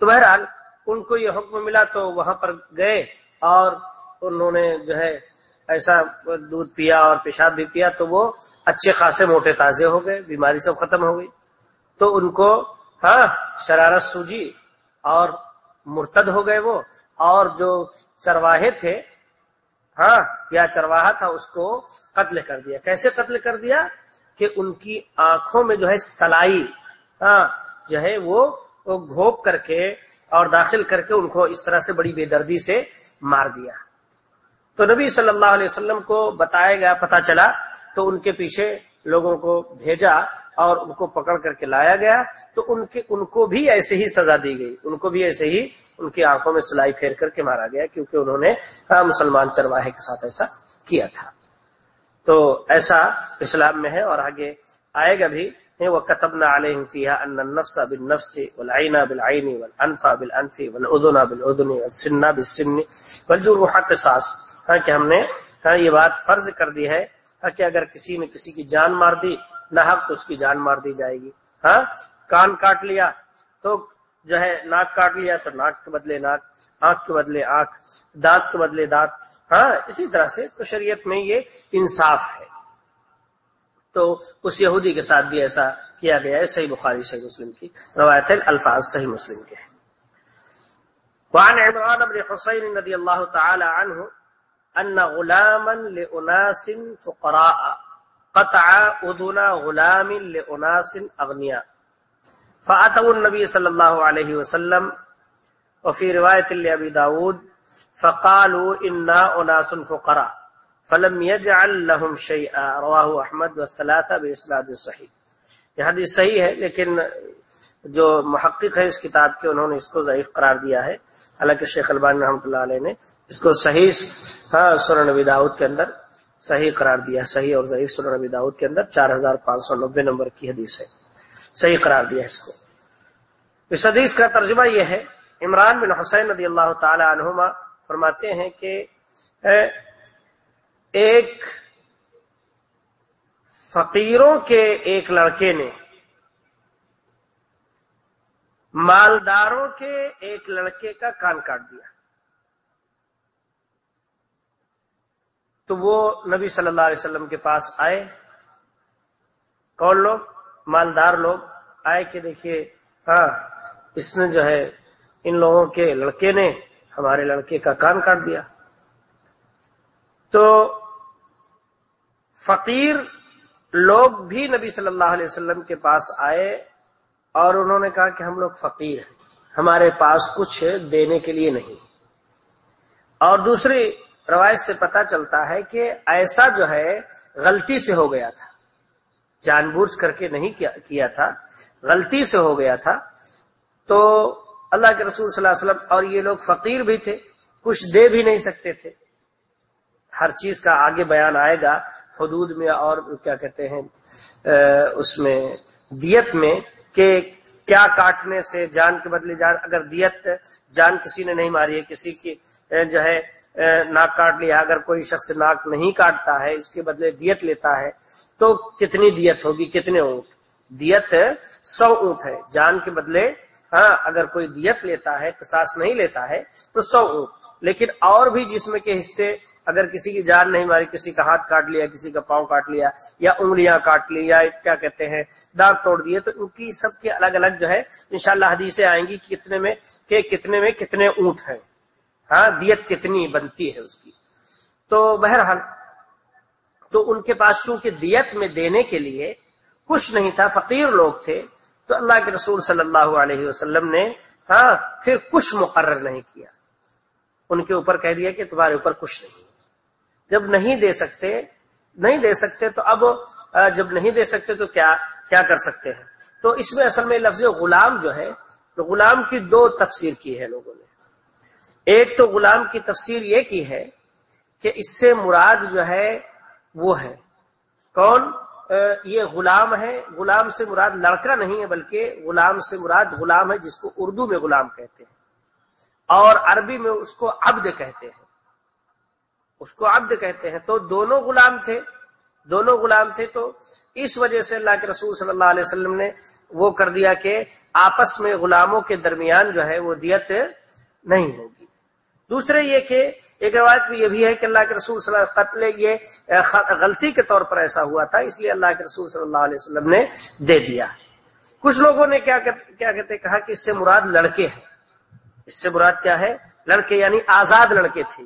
تو بہرحال ان کو یہ حکم ملا تو وہاں پر گئے اور انہوں نے جو ہے ایسا دودھ پیا اور پیشاب بھی پیا تو وہ اچھے خاصے موٹے تازے ہو گئے، بیماری سب ختم ہو گئی۔ تو ان کو ہاں شرارت سوجی اور مرتد ہو گئے وہ اور جو چرواہے تھے ہاں یا چرواہا تھا، اس کو قتل کر دیا۔ کیسے قتل کر دیا؟ کہ ان کی آنکھوں میں جو ہے سلائی ہاں جو ہے وہ کو گھوپ کر کے اور داخل کر کے ان کو اس طرح سے بڑی بے دردی سے مار دیا۔ تو نبی صلی اللہ علیہ وسلم کو بتایا گیا پتا چلا، تو ان کے پیچھے لوگوں کو بھیجا اور ان کو پکڑ کر کے لایا گیا۔ تو ان کے، ان کو بھی ایسے ہی سزا دی گئی۔ ان کو بھی ایسے ہی ان کی آنکھوں میں سلائی پھیر کر کے مارا گیا، کیونکہ انہوں نے مسلمان چرواہے کے ساتھ ایسا کیا تھا۔ تو ایسا اسلام میں ہے اور آگے آئے گا بھی۔ وہ قطب نہ علیہ فیحا النفس بن نفس والعین بالعین والانف بالانف والعدن بالعدن والسن بالسن والجرح قصاص۔ ہاں کہ ہم نے ہاں یہ بات فرض کر دی ہے ہاں کہ اگر کسی نے کسی کی جان مار دی نہ حق تو اس کی جان مار دی جائے گی۔ ہاں کان کاٹ لیا تو جو ہے ناک کاٹ لیا تو ناک کے بدلے ناک، آنکھ کے بدلے آنکھ، دانت کے بدلے دانت۔ ہاں اسی طرح سے تو شریعت میں یہ انصاف ہے۔ تو اس یہودی کے ساتھ بھی ایسا کیا گیا ہے، صحیح بخاری، صحیح مسلم کی روایت الفاظ صحیح مسلم کے ہیں۔ وعن عمران بن حسین رضی اللہ تعالی عنہ ان غلاما لاناس فقراء قطع اذن غلام لاناس اغنیاء فاتوا النبي صلى الله عليه وسلم وفي روايه لابي داود فقالوا انا اناس فقراء فلم يجعل لهم شيئا رواه احمد والثلاثه باسناد صحيح یہ حدیث صحیح ہے، لیکن جو محقق ہے اس کتاب کے، انہوں نے اس کو ضعیف قرار دیا ہے۔ حالانکہ شیخ البان رحمۃ اللہ علیہ نے اس کو صحیح ہاں سورہ نبی داؤد کے اندر صحیح قرار دیا صحیح اور ضعیف سورہ نبی داؤد کے اندر۔ چار ہزار پانچ سو نبے نمبر کی حدیث ہے۔ صحیح قرار دیا اس کو۔ اس حدیث کا ترجمہ یہ ہے، عمران بن حسین رضی اللہ تعالی عنہما فرماتے ہیں کہ ایک فقیروں کے ایک لڑکے نے، مالداروں کے ایک لڑکے کا کان کاٹ دیا۔ تو وہ نبی صلی اللہ علیہ وسلم کے پاس آئے۔ کون لوگ؟ مالدار لوگ۔ آئے کہ دیکھیے ہاں اس نے جو ہے ان لوگوں کے لڑکے نے ہمارے لڑکے کا کان کاٹ دیا۔ تو فقیر لوگ بھی نبی صلی اللہ علیہ وسلم کے پاس آئے اور انہوں نے کہا کہ ہم لوگ فقیر ہیں، ہمارے پاس کچھ دینے کے لیے نہیں۔ اور دوسری روایت سے پتا چلتا ہے کہ ایسا جو ہے، غلطی سے ہو گیا تھا۔ جان بوجھ کر کے نہیں کیا تھا، غلطی سے ہو گیا تھا۔ تو اللہ کے رسول صلی اللہ علیہ وسلم اور یہ لوگ فقیر بھی تھے، کچھ دے بھی نہیں سکتے تھے۔ ہر چیز کا آگے بیان آئے گا۔ حدود میں اور کیا کہتے ہیں اس میں، دیت میں کہ کیا کاٹنے سے جان کے بدلے جان، اگر دیت جان کسی نے نہیں ماری ہے، کسی کی جو ہے ناک کاٹ لیا، اگر کوئی شخص ناک نہیں کاٹتا ہے، اس کے بدلے دیت لیتا ہے، تو کتنی دیت ہوگی؟ کتنے اونٹ؟ دیت سو اونٹ ہے۔ جان کے بدلے ہاں اگر کوئی دیت لیتا ہے، قصاص نہیں لیتا ہے، تو سو اونٹ۔ لیکن اور بھی جسم کے حصے، اگر کسی کی جان نہیں ماری، کسی کا ہاتھ کاٹ لیا، کسی کا پاؤں کاٹ لیا، یا انگلیاں کاٹ لی، یا کیا کہتے ہیں، دانت توڑ دیے، تو ان کی سب کے الگ الگ جو ہے، انشاءاللہ حدیثیں آئیں گی کتنے میں، کہ کتنے میں کتنے اونٹ ہیں۔ ہاں دیت کتنی بنتی ہے اس کی۔ تو بہرحال، تو ان کے پاس چونکہ دیت میں دینے کے لیے کچھ نہیں تھا، فقیر لوگ تھے، تو اللہ کے رسول صلی اللہ علیہ وسلم نے ہاں پھر کچھ مقرر نہیں کیا۔ ان کے اوپر کہہ دیا کہ تمہارے اوپر کچھ نہیں جب نہیں دے سکتے، نہیں دے سکتے تو اب جب نہیں دے سکتے تو کیا کیا کر سکتے ہیں؟ تو اس میں اصل میں لفظ غلام جو ہے غلام کی دو تفسیر کی ہے لوگوں نے۔ ایک تو غلام کی تفسیر یہ کی ہے کہ اس سے مراد جو ہے، وہ ہے۔ کون؟ یہ غلام ہے۔ غلام سے مراد لڑکا نہیں ہے، بلکہ غلام سے مراد غلام ہے، جس کو اردو میں غلام کہتے ہیں۔ اور عربی میں اس کو عبد کہتے ہیں۔ اس کو عبد کہتے ہیں۔ تو دونوں غلام تھے۔ دونوں غلام تھے تو اس وجہ سے اللہ کے رسول صلی اللہ علیہ وسلم نے وہ کر دیا کہ آپس میں غلاموں کے درمیان جو ہے وہ دیت نہیں ہوگی۔ دوسرے یہ کہ ایک روایت میں یہ بھی ہے کہ اللہ کے رسول صلی اللہ علیہ قتل یہ غلطی کے طور پر ایسا ہوا تھا، اس لیے اللہ کے رسول صلی اللہ علیہ وسلم نے دے دیا۔ کچھ لوگوں نے کیا کہتے، کہا کہ اس سے مراد لڑکے ہیں۔ اس سے براد کیا ہے؟ لڑکے یعنی آزاد لڑکے تھے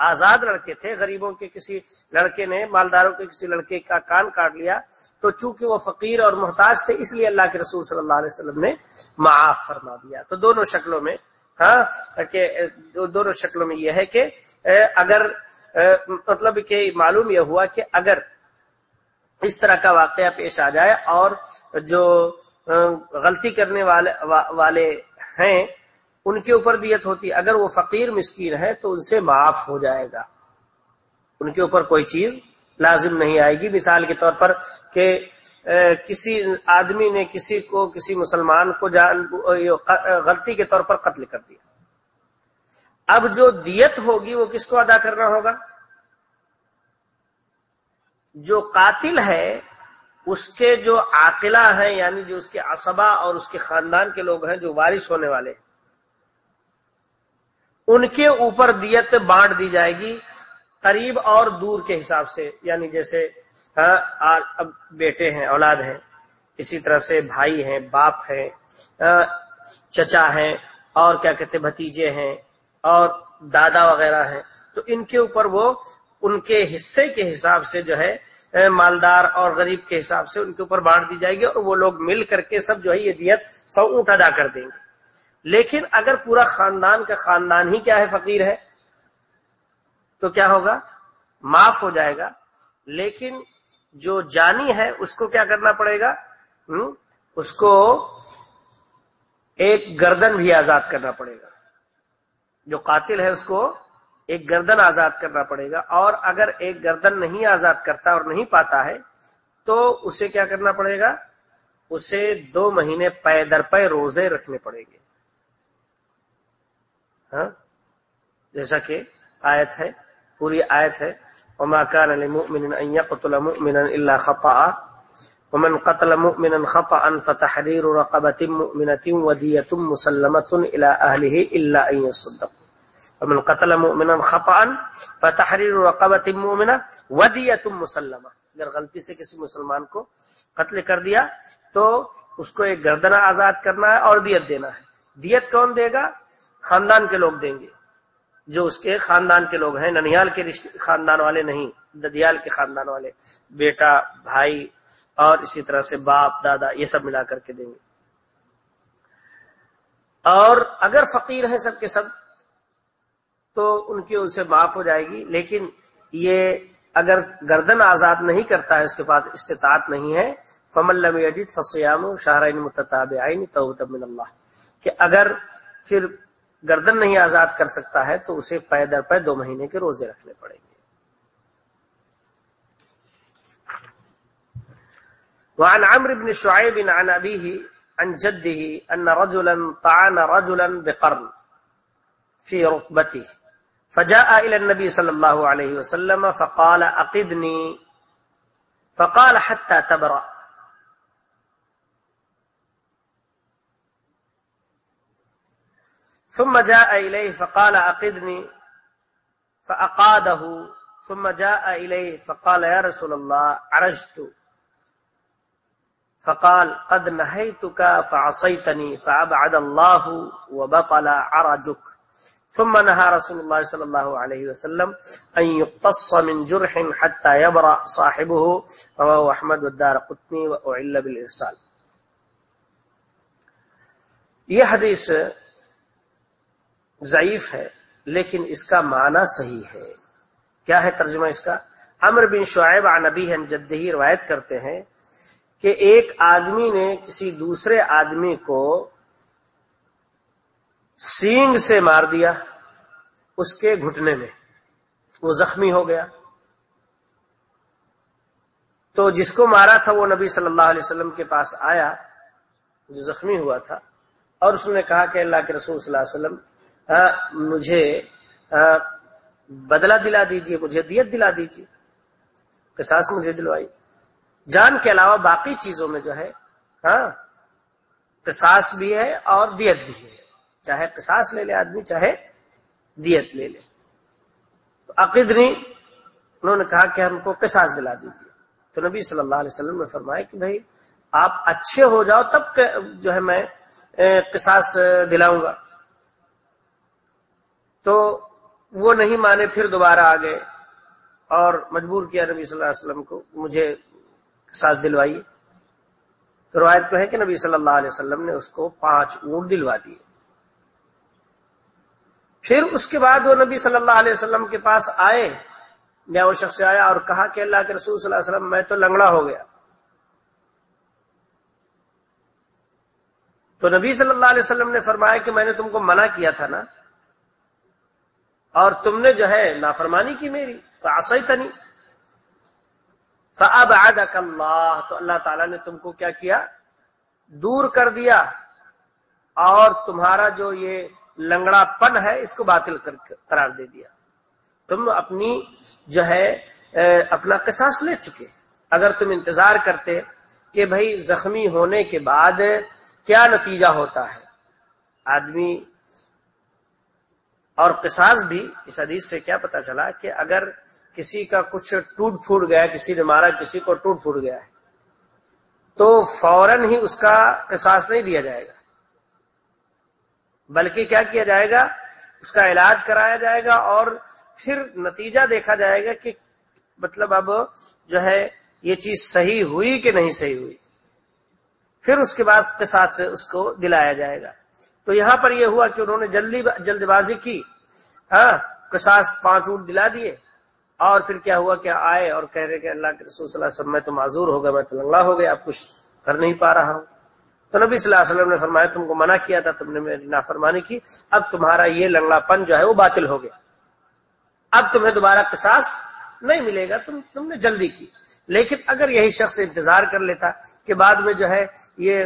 آزاد لڑکے تھے، غریبوں کے کسی لڑکے نے، مالداروں کے کسی لڑکے کا کان کاٹ لیا تو چونکہ وہ فقیر اور محتاج تھے، اس لیے اللہ کے رسول صلی اللہ علیہ وسلم نے معاف فرما دیا۔ تو دونوں شکلوں میں ہاں کہ دونوں شکلوں میں یہ ہے کہ اگر مطلب کہ معلوم یہ ہوا کہ اگر اس طرح کا واقعہ پیش آ جائے اور جو غلطی کرنے والے والے ہیں ان کے اوپر دیت ہوتی اگر وہ فقیر مسکین ہے تو ان سے معاف ہو جائے گا۔ ان کے اوپر کوئی چیز لازم نہیں آئے گی۔ مثال کے طور پر کہ کسی آدمی نے کسی کو، کسی مسلمان کو جان، غلطی کے طور پر قتل کر دیا۔ اب جو دیت ہوگی وہ کس کو ادا کرنا ہوگا؟ جو قاتل ہے، اس کے جو عاقلہ ہیں یعنی جو اس کے اسبا اور اس کے خاندان کے لوگ ہیں، جو وارث ہونے والے ہیں ان کے اوپر دیت بانٹ دی جائے گی قریب اور دور کے حساب سے یعنی جیسے ہاں، اب بیٹے ہیں اولاد ہیں اسی طرح سے بھائی ہیں باپ ہیں ہاں، چچا ہیں اور کیا کہتے بھتیجے ہیں اور دادا وغیرہ ہیں۔ تو ان کے اوپر وہ ان کے حصے کے حساب سے جو ہے مالدار اور غریب کے حساب سے ان کے اوپر بانٹ دی جائے گی اور وہ لوگ مل کر کے سب جو ہے یہ دیت سو اونٹ ادا کر دیں گے۔ لیکن اگر پورا خاندان کا خاندان ہی کیا ہے فقیر ہے، تو کیا ہوگا؟ معاف ہو جائے گا۔ لیکن جو جانی ہے، اس کو کیا کرنا پڑے گا؟ اس کو ایک گردن بھی آزاد کرنا پڑے گا۔ جو قاتل ہے، اس کو ایک گردن آزاد کرنا پڑے گا۔ اور اگر ایک گردن نہیں آزاد کرتا اور نہیں پاتا ہے، تو اسے کیا کرنا پڑے گا؟ اسے دو مہینے پے در پے روزے رکھنے پڑے گے۔ ہاں؟ جیسا کہ آیت ہے، پوری آیت ہے، وما كان لمؤمن ان يقتل مؤمنا الا خطا ومن قتل مؤمنا خطا فتحرير رقبه مؤمنه وديه مسلمه الى اهله الا ان يصدق ومن قتل مؤمنا خطا فتحرير رقبه مؤمنه وديه مسلمه اگر غلطی سے کسی مسلمان کو قتل کر دیا، تو اس کو ایک گردنہ آزاد کرنا ہے اور دیت دینا ہے۔ دیت کون دے گا؟ خاندان کے لوگ دیں گے۔ جو اس کے خاندان کے لوگ ہیں ننیال کے خاندان والے نہیں، ددیال کے خاندان والے، بیٹا، بھائی اور اسی طرح سے باپ، دادا، یہ سب ملا کر کے دیں گے۔ اور اگر فقیر ہیں سب کے سب، تو ان کی ان سے معاف ہو جائے گی۔ لیکن یہ اگر گردن آزاد نہیں کرتا ہے، اس کے بعد استطاعت نہیں ہے فمل فسیام شاہرائن متطاب من اللہ۔ کہ اگر پھر گردن نہیں آزاد کر سکتا ہے تو اسے پے در پے دو مہینے کے روزے رکھنے پڑیں گے۔ وعن عمرو بن شعيب عن أبيه عن جده أن رجلا طعن رجلا بقرن في ركبته فجاء إلى النبي صلى الله عليه وسلم فقال أقدني فقال حتى تبرأ۔ ثم جاء إليه فقال أقدني، فأقاده، ثم جاء إليه فقال يا رسول الله عرجت. فقال قد نهيتك فعصيتني فأبعد الله وبطل عرجك. ثم نهى رسول الله صلى الله عليه وسلم أن يقتص من جرح حتى يبرأ صاحبه، رواه أحمد والدار قطني وأعل بالإرسال. یہ حدیث ضعیف ہے، لیکن اس کا معنی صحیح ہے۔ کیا ہے ترجمہ اس کا؟ امر بن شعیب نبی جدہی روایت کرتے ہیں کہ ایک آدمی نے کسی دوسرے آدمی کو سینگ سے مار دیا اس کے گھٹنے میں۔ وہ زخمی ہو گیا۔ تو جس کو مارا تھا وہ نبی صلی اللہ علیہ وسلم کے پاس آیا، جو زخمی ہوا تھا، اور اس نے کہا کہ اللہ کے رسول صلی اللہ علیہ وسلم مجھے بدلہ دلا دیجیے، مجھے دیت دلا دیجیے۔ قصاص مجھے دلوائی جان کے علاوہ باقی چیزوں میں جو ہے ہاں قصاص بھی ہے اور دیت بھی ہے۔ چاہے قصاص لے لے آدمی، چاہے دیت لے لے۔ تو عقیدنی انہوں نے کہا کہ ہم کو قصاص دلا دیجیے تو نبی صلی اللہ علیہ وسلم نے فرمایا کہ بھائی، آپ اچھے ہو جاؤ، تب جو ہے میں قصاص دلاؤں گا۔ تو وہ نہیں مانے پھر دوبارہ آ گئے اور مجبور کیا نبی صلی اللہ علیہ وسلم کو مجھے ساز دلوائیے۔ تو روایت تو ہے کہ نبی صلی اللہ علیہ وسلم نے اس کو پانچ اونٹ دلوا دیے۔ پھر اس کے بعد وہ نبی صلی اللہ علیہ وسلم کے پاس آئے۔ یا وہ شخص آیا اور کہا کہ اللہ کے رسول صلی اللہ علیہ وسلم، میں تو لنگڑا ہو گیا۔ تو نبی صلی اللہ علیہ وسلم نے فرمایا کہ میں نے تم کو منع کیا تھا نا اور تم نے جو ہے نافرمانی کی میری فاص تنی اللہ، تو اللہ تعالیٰ نے تم کو کیا کیا؟ دور کر دیا۔ اور تمہارا جو یہ لنگڑا پن ہے، اس کو باطل قرار دے دیا۔ تم اپنی جو ہے اپنا قصاص لے چکے۔ اگر تم انتظار کرتے کہ بھائی زخمی ہونے کے بعد کیا نتیجہ ہوتا ہے؟ آدمی اور قصاص بھی اس حدیث سے کیا پتا چلا کہ اگر کسی کا کچھ ٹوٹ پھوٹ گیا کسی نے مارا، کسی کو ٹوٹ پھوٹ گیا ہے، تو فوراً ہی اس کا قصاص نہیں دیا جائے گا۔ بلکہ کیا کیا جائے گا؟ اس کا علاج کرایا جائے گا اور پھر نتیجہ دیکھا جائے گا کہ مطلب اب جو ہے یہ چیز صحیح ہوئی کہ نہیں صحیح ہوئی۔ پھر اس کے بعد کے ساتھ سے اس کو دلایا جائے گا۔ تو یہاں پر یہ ہوا کہ انہوں نے جلدی جلد بازی کی ہاں کساس پانچ اونٹ دلا دیے۔ اور پھر کیا ہوا کہ آئے اور کہہ رہے کہ اللہ کے رسول صلی اللہ علیہ وسلم، میں تو معذور ہو گیا، میں تو لنگڑا ہو گیا، اب کچھ کر نہیں پا رہا ہوں۔ تو نبی صلی اللہ علیہ وسلم نے فرمایا، تم کو منع کیا تھا، تم نے میری نافرمانی کی، اب تمہارا یہ لنگڑا پن جو ہے وہ باطل ہو گیا۔ اب تمہیں دوبارہ قصاص نہیں ملے گا، تم تم نے جلدی کی۔ لیکن اگر یہی شخص انتظار کر لیتا کہ بعد میں جو ہے یہ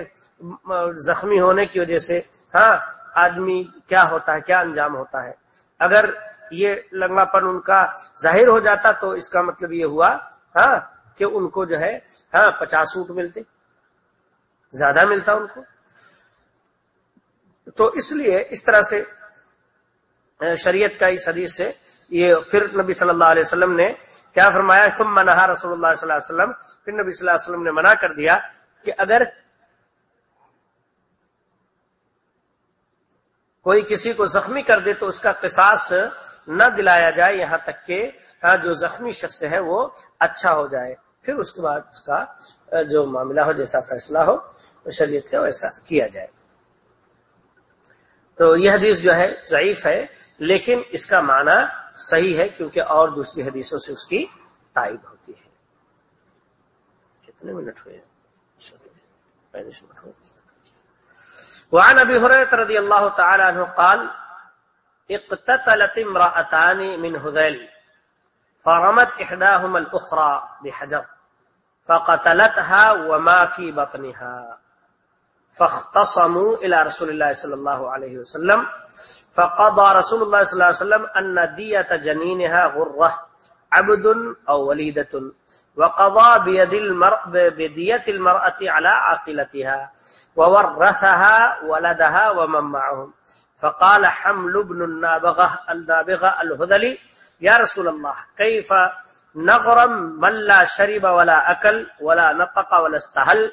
زخمی ہونے کی وجہ سے ہاں آدمی کیا ہوتا ہے، کیا انجام ہوتا ہے؟ اگر یہ لنگڑا پن ان کا ظاہر ہو جاتا تو اس کا مطلب یہ ہوا ہاں کہ ان کو جو ہے ہاں پچاس سوٹ ملتے، زیادہ ملتا ان کو۔ تو اس لیے اس طرح سے شریعت کا اس حدیث سے یہ پھر نبی صلی اللہ علیہ وسلم نے کیا فرمایا؟ ثم منہا رسول اللہ صلی اللہ علیہ وسلم۔ پھر نبی صلی اللہ علیہ وسلم نے منع کر دیا کہ اگر کوئی کسی کو زخمی کر دے تو اس کا قصاص نہ دلایا جائے یہاں تک کہ ہاں، جو زخمی شخص ہے وہ اچھا ہو جائے۔ پھر اس کے بعد اس کا جو معاملہ ہو، جیسا فیصلہ ہو، شریعت کا ویسا کیا جائے۔ تو یہ حدیث جو ہے، ضعیف ہے، لیکن اس کا معنی صحیح ہے کیونکہ اور دوسری حدیثوں سے اس کی تائید ہوتی ہے۔ کتنے منٹ ہوئے؟ وعن ابي هريره رضي الله تعالى عنه قال، اقتتلت امرأتان من هذيل فرمت احداهما الاخرى بحجر، فقتلتها وما في بطنها، فاختصموا الى رسول الله صلى الله عليه وسلم فقضى رسول الله صلى الله عليه وسلم ان دية جنينها غرة، عبد او وليدة، وقضى بيد المرء بدية المرأة على عاقلتها، وورثها ولدها ومن معهم. فقال حمل بن النابغة النابغة الهذلي، يا رسول الله، كيف نغرم من لا شرب ولا أكل ولا نطق ولا استهل،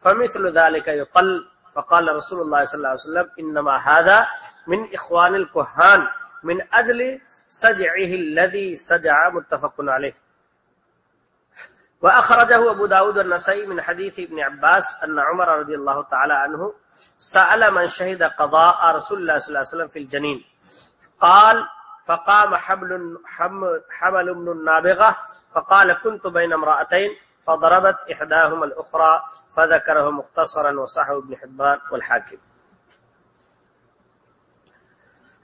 فمثل ذلك يقل فقال رسول الله صلى الله عليه وسلم إنما هذا من إخوان الكهان من أجل سجعه الذي سجع متفق عليه واخرجه ابو داود النسائي من حديث ابن عباس ان عمر رضي الله تعالى عنه سال من شهد قضاء رسول الله صلى الله عليه وسلم في الجنين قال، فقام حبل حمل من النابغه فقال، كنت بين امراتين فضربت احداهما الاخرى فذكره مختصرا وصحه ابن حبان والحاكم.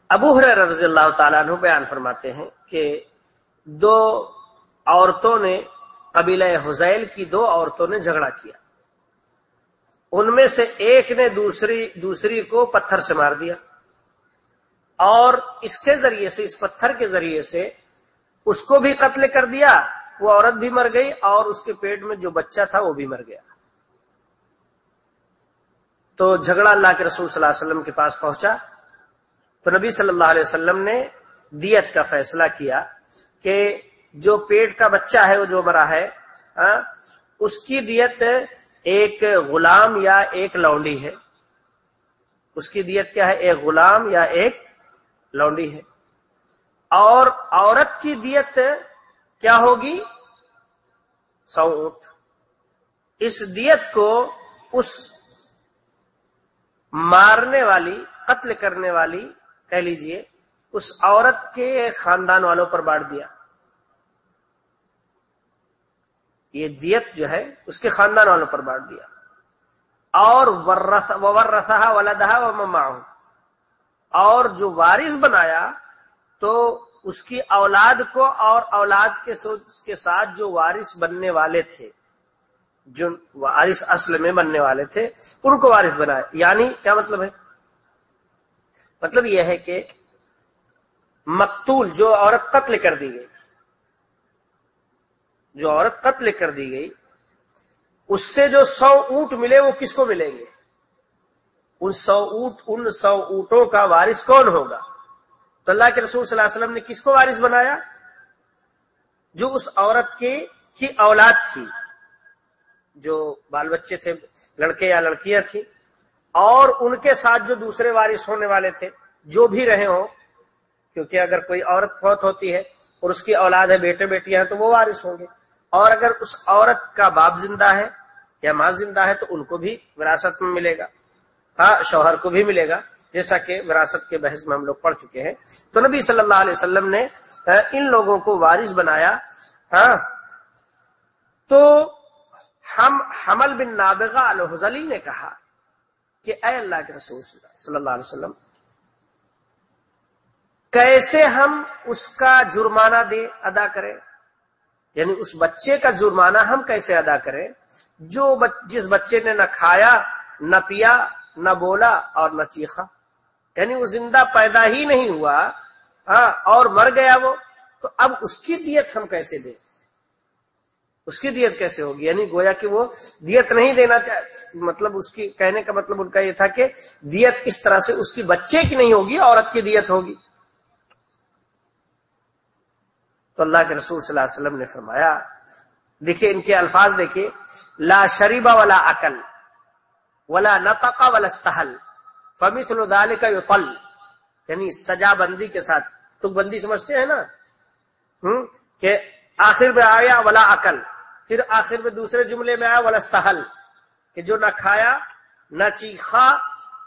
ابو حریر رضی اللہ تعالیٰ عنہ بیان فرماتے ہیں کہ دو عورتوں نے قبیلہ حزیل کی دو عورتوں نے جھگڑا کیا۔ ان میں سے ایک نے دوسری دوسری کو پتھر سے مار دیا۔ اور اس کے ذریعے سے، اس پتھر کے ذریعے سے اس کو بھی قتل کر دیا۔ وہ عورت بھی مر گئی اور اس کے پیٹ میں جو بچہ تھا وہ بھی مر گیا۔ تو جھگڑا اللہ کے رسول صلی اللہ علیہ وسلم کے پاس پہنچا۔ تو نبی صلی اللہ علیہ وسلم نے دیت کا فیصلہ کیا کہ جو پیٹ کا بچہ ہے وہ جو مرا ہے اس کی دیت ایک غلام یا ایک لونڈی ہے۔ اس کی دیت کیا ہے؟ ایک غلام یا ایک لونڈی ہے۔ اور عورت کی دیت کیا ہوگی؟ سو اونٹ اس دیت کو اس مارنے والی، قتل کرنے والی، کہہ لیجیے، اس عورت کے خاندان والوں پر بانٹ دیا۔ یہ دیت جو ہے، اس کے خاندان والوں پر بانٹ دیا۔ اور ورسا ولدہ و مما اور جو وارث بنایا، تو اس کی اولاد کو اور اولاد کے ساتھ جو وارث بننے والے تھے، جو وارث اصل میں بننے والے تھے، ان کو وارث بنایا۔ یعنی کیا مطلب ہے؟ مطلب یہ ہے کہ مقتول جو عورت قتل کر دی گئی، جو عورت قتل کر دی گئی، اس سے جو سو اونٹ ملے وہ کس کو ملیں گے؟ ان سو اونٹ، ان سو اونٹوں کا وارث کون ہوگا؟ تو اللہ کے رسول صلی اللہ علیہ وسلم نے کس کو وارث بنایا؟ جو اس عورت کی کی اولاد تھی۔ جو بال بچے تھے، لڑکے یا لڑکیاں تھیں۔ اور ان کے ساتھ جو دوسرے وارث ہونے والے تھے، جو بھی رہے ہوں۔ کیونکہ اگر کوئی عورت فوت ہوتی ہے اور اس کی اولاد ہے، بیٹے بیٹیاں ہیں، تو وہ وارث ہوں گے۔ اور اگر اس عورت کا باپ زندہ ہے یا ماں زندہ ہے، تو ان کو بھی وراثت میں ملے گا۔ ہاں شوہر کو بھی ملے گا۔ جیسا کہ وراثت کے بحث میں ہم لوگ پڑھ چکے ہیں، تو نبی صلی اللہ علیہ وسلم نے ان لوگوں کو وارث بنایا ہاں تو ہم حمل بن نابغہ الحزلی نے کہا کہ اے اللہ کے رسول صلی اللہ علیہ وسلم، کیسے ہم اس کا جرمانہ دے ادا کریں؟ یعنی اس بچے کا جرمانہ ہم کیسے ادا کریں؟ جو جس بچے نے نہ کھایا، نہ پیا، نہ بولا اور نہ چیخا۔ یعنی وہ زندہ پیدا ہی نہیں ہوا ہاں اور مر گیا وہ، تو اب اس کی دیت ہم کیسے دیں؟ اس کی دیت کیسے ہوگی؟ یعنی گویا کہ وہ دیت نہیں دینا چاہ مطلب اس کی، کہنے کا مطلب ان کا یہ تھا کہ دیت اس طرح سے اس کی بچے کی نہیں ہوگی، عورت کی دیت ہوگی۔ تو اللہ کے رسول صلی اللہ علیہ وسلم نے فرمایا، دیکھیے ان کے الفاظ دیکھیے، لا شریبا ولا عقل ولا نتقا ولا استحل۔ فمیت الدال کا یعنی سجا بندی کے ساتھ. تک بندی سمجھتے ہیں نا؟ ہوں؟ کہ آخر میں آیا ولا عقل پھر آخر میں دوسرے جملے میں آیا ولا کہ جو نہ کھایا، نہ چیخا،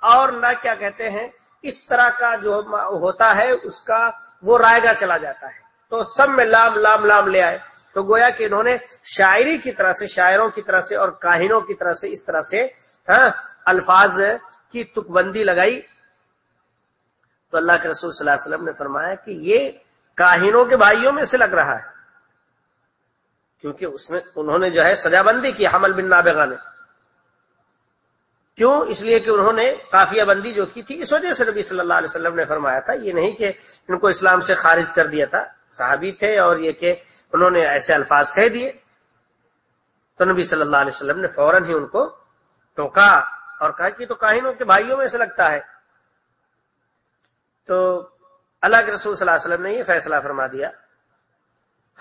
اور نہ کیا کہتے ہیں، اس طرح کا جو ہوتا ہے، اس کا وہ رائے گا چلا جاتا ہے. تو سب میں لام لام لام لے آئے. تو گویا کہ انہوں نے شاعری کی طرح سے، شاعروں کی طرح سے، اور کاہنوں کی طرح سے اس طرح سے ہاں الفاظ کی تک بندی لگائی۔ تو اللہ کے رسول صلی اللہ علیہ وسلم نے فرمایا کہ یہ کاہنوں کے بھائیوں میں سے لگ رہا ہے۔ کیونکہ اس نے انہوں نے جو ہے سجا بندی کی، حمل بن نابغا نے۔ کیوں؟ اس لیے کہ انہوں نے کافیہ بندی جو کی تھی، اس وجہ سے نبی صلی اللہ علیہ وسلم نے فرمایا تھا۔ یہ نہیں کہ ان کو اسلام سے خارج کر دیا تھا۔ صحابی تھے اور یہ کہ انہوں نے ایسے الفاظ کہہ دیے۔ تو نبی صلی اللہ علیہ وسلم نے فوراً ہی ان کو ٹوکا اور کہا کہ تو کاہنوں کے بھائیوں میں سے لگتا ہے۔ تو اللہ کے رسول صلی اللہ علیہ وسلم نے یہ فیصلہ فرما دیا۔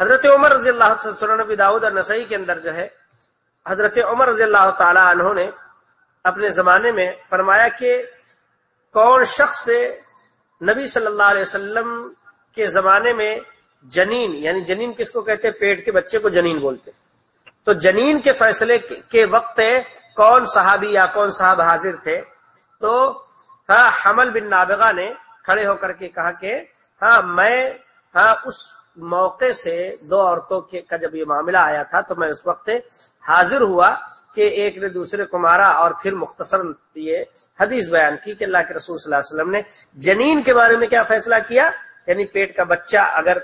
حضرت عمر رضی اللہ نبی داؤد اور نسائی کے اندر جو ہے، حضرت عمر رضی اللہ تعالی عنہ نے اپنے زمانے میں فرمایا کہ کون شخص سے نبی صلی اللہ علیہ وسلم کے زمانے میں جنین یعنی جنین کس کو کہتے پیٹ کے بچے کو جنین بولتے تو جنین کے فیصلے کے وقت کون صحابی یا کون صاحب حاضر تھے؟ تو ہاں حمل بن نابغہ نے کھڑے ہو کر کے کہا کہ ہاں میں ہاں اس موقع سے دو عورتوں کے کا جب یہ معاملہ آیا تھا تو میں اس وقت حاضر ہوا کہ ایک نے دوسرے کو مارا اور پھر مختصر یہ حدیث بیان کی کہ اللہ کے رسول صلی اللہ علیہ وسلم نے جنین کے بارے میں کیا فیصلہ کیا؟ یعنی پیٹ کا بچہ اگر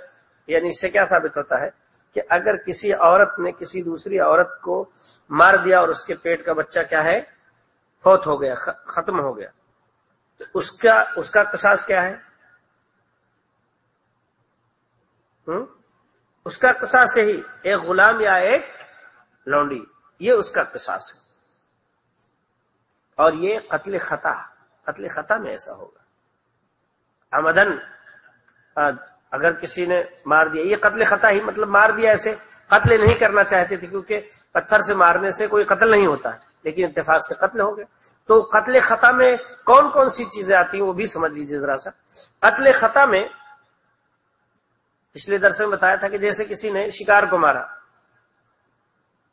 یعنی اس سے کیا ثابت ہوتا ہے؟ کہ اگر کسی عورت نے کسی دوسری عورت کو مار دیا اور اس کے پیٹ کا بچہ کیا ہے؟ فوت ہو گیا ختم ہو گیا۔ اس کا اس کا قصاص کیا ہے؟ اس کا قصاص ہی۔ ایک غلام یا ایک لونڈی، یہ اس کا قصاص ہے۔ اور یہ قتل خطا قتل خطا میں ایسا ہوگا۔ آمدن اگر کسی نے مار دیا، یہ قتل خطا ہی مطلب مار دیا ایسے، قتل نہیں کرنا چاہتے تھے کیونکہ پتھر سے مارنے سے کوئی قتل نہیں ہوتا ہے لیکن اتفاق سے قتل ہو گیا۔ تو قتل خطا میں کون کون سی چیزیں آتی ہیں وہ بھی سمجھ لیجیے ذرا سا۔ قتل خطا میں پچھلے درس میں بتایا تھا کہ جیسے کسی نے شکار کو مارا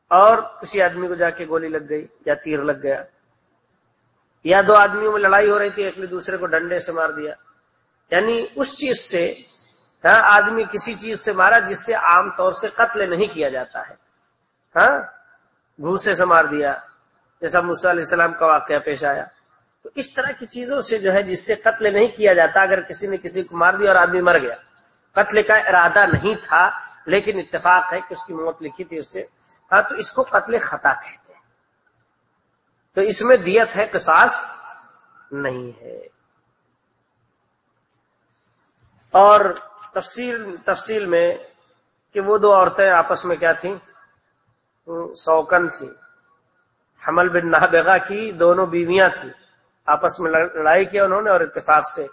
اور کسی آدمی کو جا کے گولی لگ گئی یا تیر لگ گیا، یا دو آدمیوں میں لڑائی ہو رہی تھی، ایک نے دوسرے کو ڈنڈے سے مار دیا۔ یعنی اس چیز سے ہاں آدمی کسی چیز سے مارا جس سے عام طور سے قتل نہیں کیا جاتا ہے۔ ہاں گھوسے سے مار دیا، جیسا علیہ السلام کا واقعہ پیش آیا۔ تو اس طرح کی چیزوں سے جو ہے، جس سے قتل نہیں کیا جاتا، اگر کسی نے کسی کو مار دیا اور آدمی مر گیا۔ قتل کا ارادہ نہیں تھا، لیکن اتفاق ہے کہ اس کی موت لکھی تھی اس سے۔ ہاں تو اس کو قتل خطا کہتے ہیں۔ تو اس میں دیت ہے، قصاص نہیں ہے۔ اور تفصیل تفصیل میں کہ وہ دو عورتیں آپس میں کیا تھیں؟ سوکن تھی حمل بن نہ کی دونوں بیویاں تھیں۔ آپس میں لڑائی کیا انہوں نے اور اتفاق سے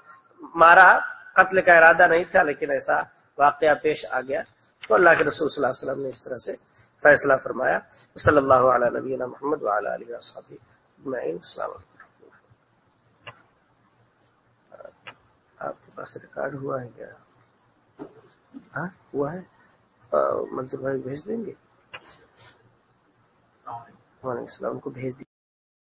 مارا۔ قتل کا ارادہ نہیں تھا، لیکن ایسا واقعہ پیش آ گیا۔ تو اللہ کے رسول صلی اللہ علیہ وسلم نے اس طرح سے فیصلہ فرمایا۔ صلی اللہ علیہ نبی محمد علیہ السلام آپ کے پاس ریکارڈ ہوا ہے کیا؟ ہاں ہوا ہے۔ منظور بھائی بھیج دیں گے؟ وعلیکم السلام کو بھیج دیں